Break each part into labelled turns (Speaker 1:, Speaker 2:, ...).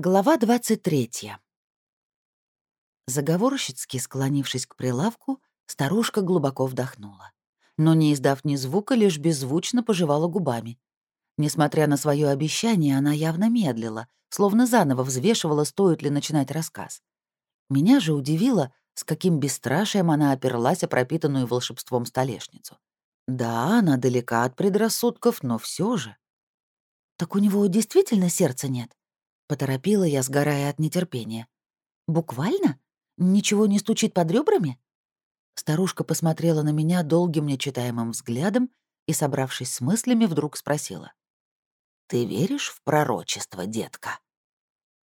Speaker 1: Глава 23. Заговорщицки склонившись к прилавку, старушка глубоко вдохнула. Но, не издав ни звука, лишь беззвучно пожевала губами. Несмотря на свое обещание, она явно медлила, словно заново взвешивала, стоит ли начинать рассказ. Меня же удивило, с каким бесстрашием она оперлась о пропитанную волшебством столешницу. Да, она далека от предрассудков, но все же. «Так у него действительно сердца нет?» Поторопила я, сгорая от нетерпения. «Буквально? Ничего не стучит под ребрами?» Старушка посмотрела на меня долгим нечитаемым взглядом и, собравшись с мыслями, вдруг спросила. «Ты веришь в пророчество, детка?»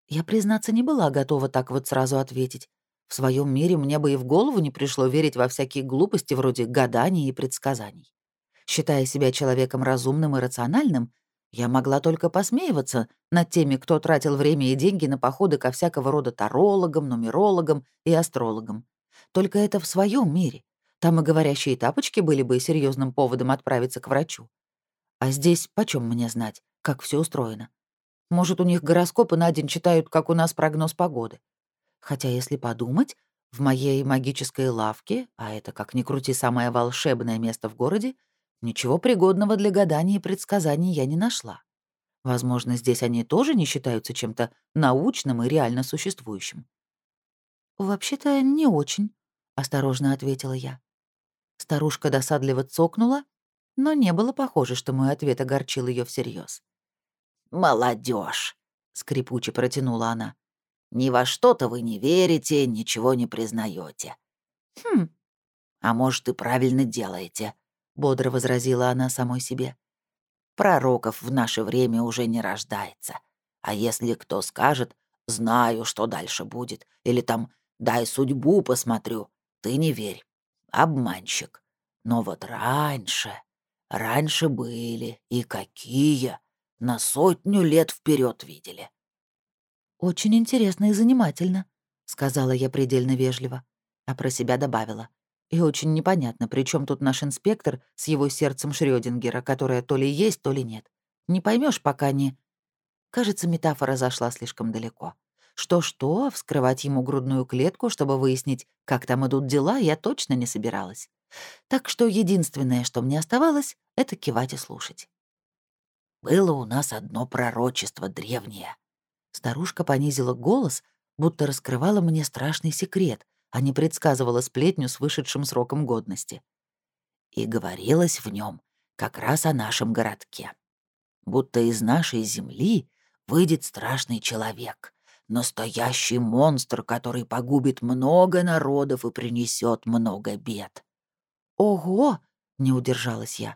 Speaker 1: Я, признаться, не была готова так вот сразу ответить. В своем мире мне бы и в голову не пришло верить во всякие глупости вроде гаданий и предсказаний. Считая себя человеком разумным и рациональным, я могла только посмеиваться над теми, кто тратил время и деньги на походы ко всякого рода тарологам, нумерологам и астрологам. Только это в своем мире. Там и говорящие тапочки были бы серьезным поводом отправиться к врачу. А здесь почем мне знать, как все устроено? Может, у них гороскопы на день читают, как у нас прогноз погоды. Хотя, если подумать, в моей магической лавке, а это, как ни крути, самое волшебное место в городе, Ничего пригодного для гаданий и предсказаний я не нашла. Возможно, здесь они тоже не считаются чем-то научным и реально существующим. «Вообще-то не очень», — осторожно ответила я. Старушка досадливо цокнула, но не было похоже, что мой ответ огорчил ее всерьез. Молодежь, скрипуче протянула она. «Ни во что-то вы не верите, ничего не признаете. «Хм, а может, и правильно делаете. — бодро возразила она самой себе. «Пророков в наше время уже не рождается. А если кто скажет «знаю, что дальше будет», или там «дай судьбу посмотрю», ты не верь. Обманщик. Но вот раньше, раньше были, и какие, на сотню лет вперед видели. «Очень интересно и занимательно», — сказала я предельно вежливо, а про себя добавила. И очень непонятно, при чем тут наш инспектор с его сердцем Шрёдингера, которое то ли есть, то ли нет. Не поймешь, пока не... Кажется, метафора зашла слишком далеко. Что-что, вскрывать ему грудную клетку, чтобы выяснить, как там идут дела, я точно не собиралась. Так что единственное, что мне оставалось, — это кивать и слушать. «Было у нас одно пророчество древнее». Старушка понизила голос, будто раскрывала мне страшный секрет, а не предсказывала сплетню с вышедшим сроком годности. И говорилось в нем как раз о нашем городке. Будто из нашей земли выйдет страшный человек, настоящий монстр, который погубит много народов и принесет много бед. «Ого!» — не удержалась я.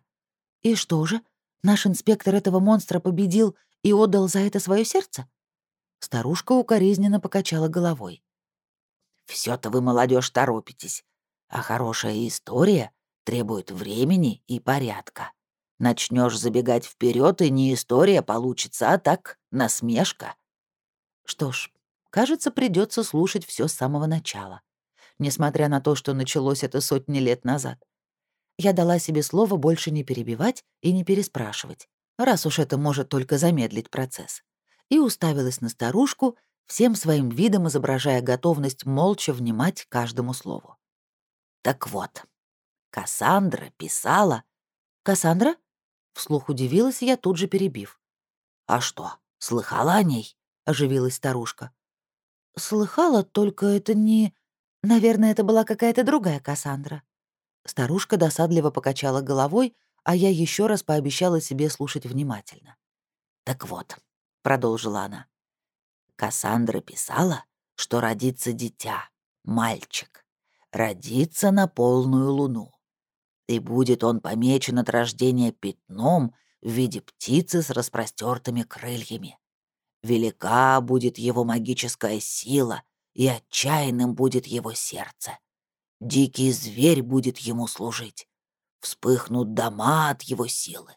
Speaker 1: «И что же, наш инспектор этого монстра победил и отдал за это свое сердце?» Старушка укоризненно покачала головой все то вы, молодежь, торопитесь, а хорошая история требует времени и порядка. Начнешь забегать вперед, и не история получится, а так насмешка. Что ж, кажется, придется слушать все с самого начала, несмотря на то, что началось это сотни лет назад. Я дала себе слово больше не перебивать и не переспрашивать, раз уж это может только замедлить процесс, и уставилась на старушку, всем своим видом изображая готовность молча внимать каждому слову. Так вот, Кассандра писала... «Кассандра?» — вслух удивилась я, тут же перебив. «А что, слыхала о ней?» — оживилась старушка. «Слыхала, только это не... Наверное, это была какая-то другая Кассандра». Старушка досадливо покачала головой, а я еще раз пообещала себе слушать внимательно. «Так вот», — продолжила она, Кассандра писала, что родится дитя, мальчик, родится на полную луну. И будет он помечен от рождения пятном в виде птицы с распростертыми крыльями. Велика будет его магическая сила, и отчаянным будет его сердце. Дикий зверь будет ему служить. Вспыхнут дома от его силы.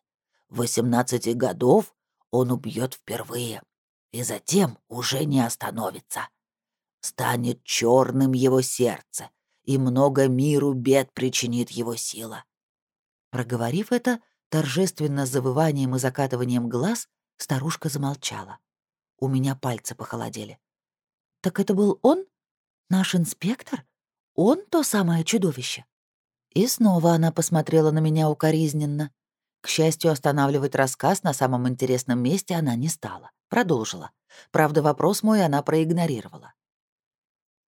Speaker 1: В 18 годов он убьет впервые, и затем уже не остановится. Станет черным его сердце, и много миру бед причинит его сила. Проговорив это, торжественно завыванием и закатыванием глаз, старушка замолчала. У меня пальцы похолодели. «Так это был он? Наш инспектор? Он то самое чудовище?» И снова она посмотрела на меня укоризненно. К счастью, останавливать рассказ на самом интересном месте она не стала. Продолжила. Правда, вопрос мой она проигнорировала.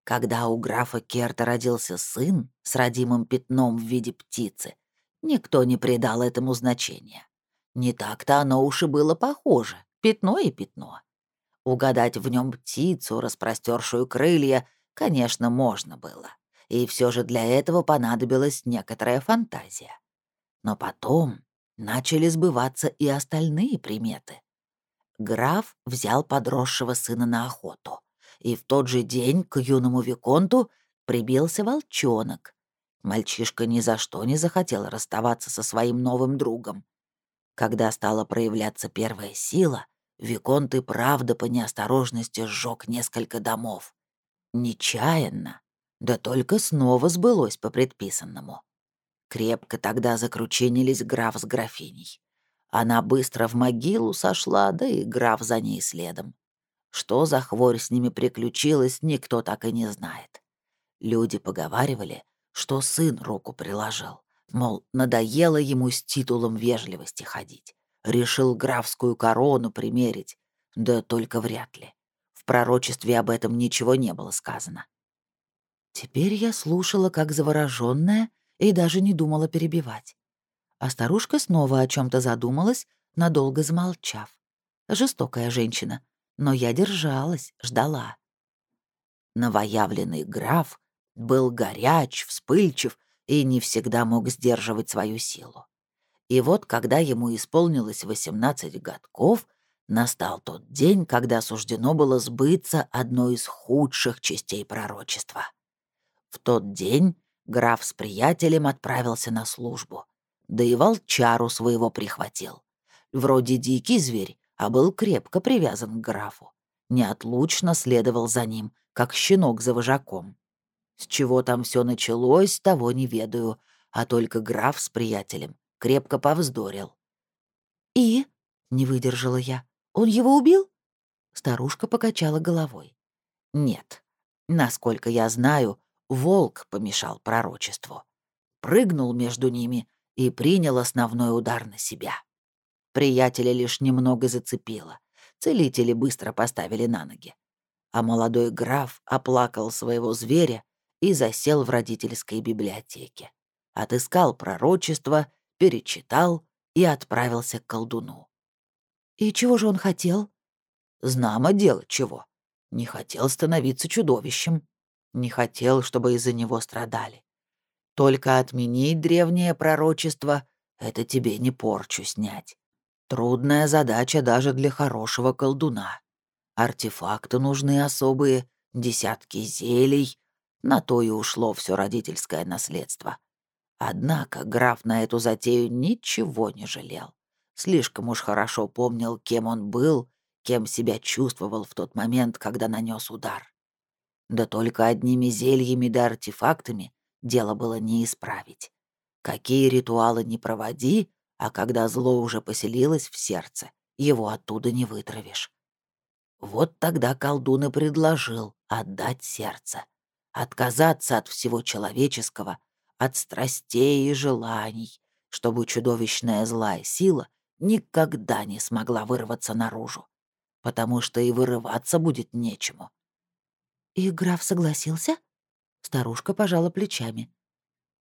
Speaker 1: Когда у графа Керта родился сын с родимым пятном в виде птицы, никто не придал этому значения. Не так-то оно уж и было похоже, пятно и пятно. Угадать в нем птицу, распростершую крылья, конечно, можно было. И все же для этого понадобилась некоторая фантазия. Но потом начали сбываться и остальные приметы. Граф взял подросшего сына на охоту, и в тот же день к юному Виконту прибился волчонок. Мальчишка ни за что не захотел расставаться со своим новым другом. Когда стала проявляться первая сила, Виконт и правда по неосторожности сжег несколько домов. Нечаянно, да только снова сбылось по предписанному. Крепко тогда закрученились граф с графиней. Она быстро в могилу сошла, да и граф за ней следом. Что за хворь с ними приключилось, никто так и не знает. Люди поговаривали, что сын руку приложил. Мол, надоело ему с титулом вежливости ходить. Решил графскую корону примерить. Да только вряд ли. В пророчестве об этом ничего не было сказано. Теперь я слушала, как заворожённая, и даже не думала перебивать. А старушка снова о чем то задумалась, надолго замолчав. Жестокая женщина, но я держалась, ждала. Новоявленный граф был горяч, вспыльчив и не всегда мог сдерживать свою силу. И вот, когда ему исполнилось 18 годков, настал тот день, когда суждено было сбыться одной из худших частей пророчества. В тот день граф с приятелем отправился на службу, да и волчару своего прихватил. Вроде дикий зверь, а был крепко привязан к графу. Неотлучно следовал за ним, как щенок за вожаком. С чего там все началось, того не ведаю, а только граф с приятелем крепко повздорил. «И?» — не выдержала я. «Он его убил?» Старушка покачала головой. «Нет. Насколько я знаю, волк помешал пророчеству. Прыгнул между ними и принял основной удар на себя. Приятеля лишь немного зацепило. Целители быстро поставили на ноги. А молодой граф оплакал своего зверя и засел в родительской библиотеке. Отыскал пророчество, перечитал и отправился к колдуну. «И чего же он хотел?» «Знамо дело чего. Не хотел становиться чудовищем. Не хотел, чтобы из-за него страдали. Только отменить древнее пророчество — это тебе не порчу снять. Трудная задача даже для хорошего колдуна. Артефакты нужны особые, десятки зелий, на то и ушло все родительское наследство. Однако граф на эту затею ничего не жалел. Слишком уж хорошо помнил, кем он был, кем себя чувствовал в тот момент, когда нанес удар. Да только одними зельями да артефактами дело было не исправить. Какие ритуалы не проводи, а когда зло уже поселилось в сердце, его оттуда не вытравишь. Вот тогда колдун и предложил отдать сердце отказаться от всего человеческого, от страстей и желаний, чтобы чудовищная злая сила никогда не смогла вырваться наружу, потому что и вырываться будет нечему. И граф согласился? Старушка пожала плечами.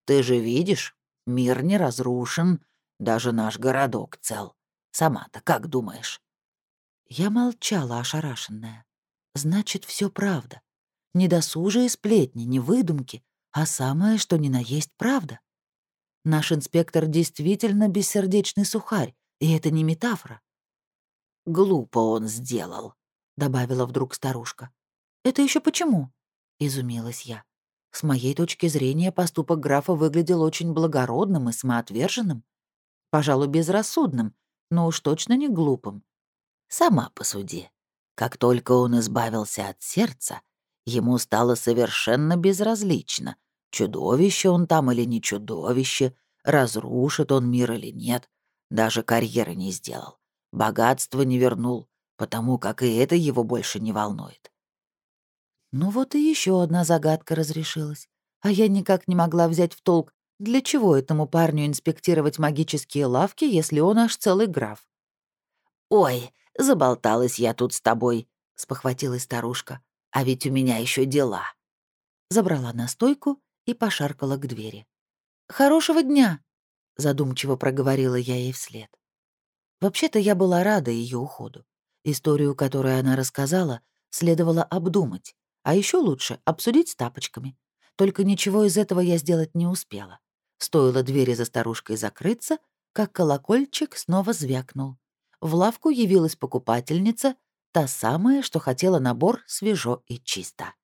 Speaker 1: Ты же видишь, мир не разрушен, даже наш городок цел. Сама-то как думаешь? Я молчала, ошарашенная. Значит, все правда. Не досужие сплетни, не выдумки, а самое, что ни на есть правда. Наш инспектор действительно бессердечный сухарь, и это не метафора. «Глупо он сделал», — добавила вдруг старушка. «Это еще почему?» — изумилась я. С моей точки зрения, поступок графа выглядел очень благородным и самоотверженным. Пожалуй, безрассудным, но уж точно не глупым. Сама посуди. Как только он избавился от сердца, Ему стало совершенно безразлично, чудовище он там или не чудовище, разрушит он мир или нет. Даже карьеры не сделал, богатство не вернул, потому как и это его больше не волнует. Ну вот и еще одна загадка разрешилась. А я никак не могла взять в толк, для чего этому парню инспектировать магические лавки, если он аж целый граф. «Ой, заболталась я тут с тобой», — спохватилась старушка. «А ведь у меня еще дела». Забрала настойку и пошаркала к двери. «Хорошего дня!» — задумчиво проговорила я ей вслед. Вообще-то я была рада ее уходу. Историю, которую она рассказала, следовало обдумать, а еще лучше обсудить с тапочками. Только ничего из этого я сделать не успела. Стоило двери за старушкой закрыться, как колокольчик снова звякнул. В лавку явилась покупательница, та самая, что хотела набор свежо и чисто.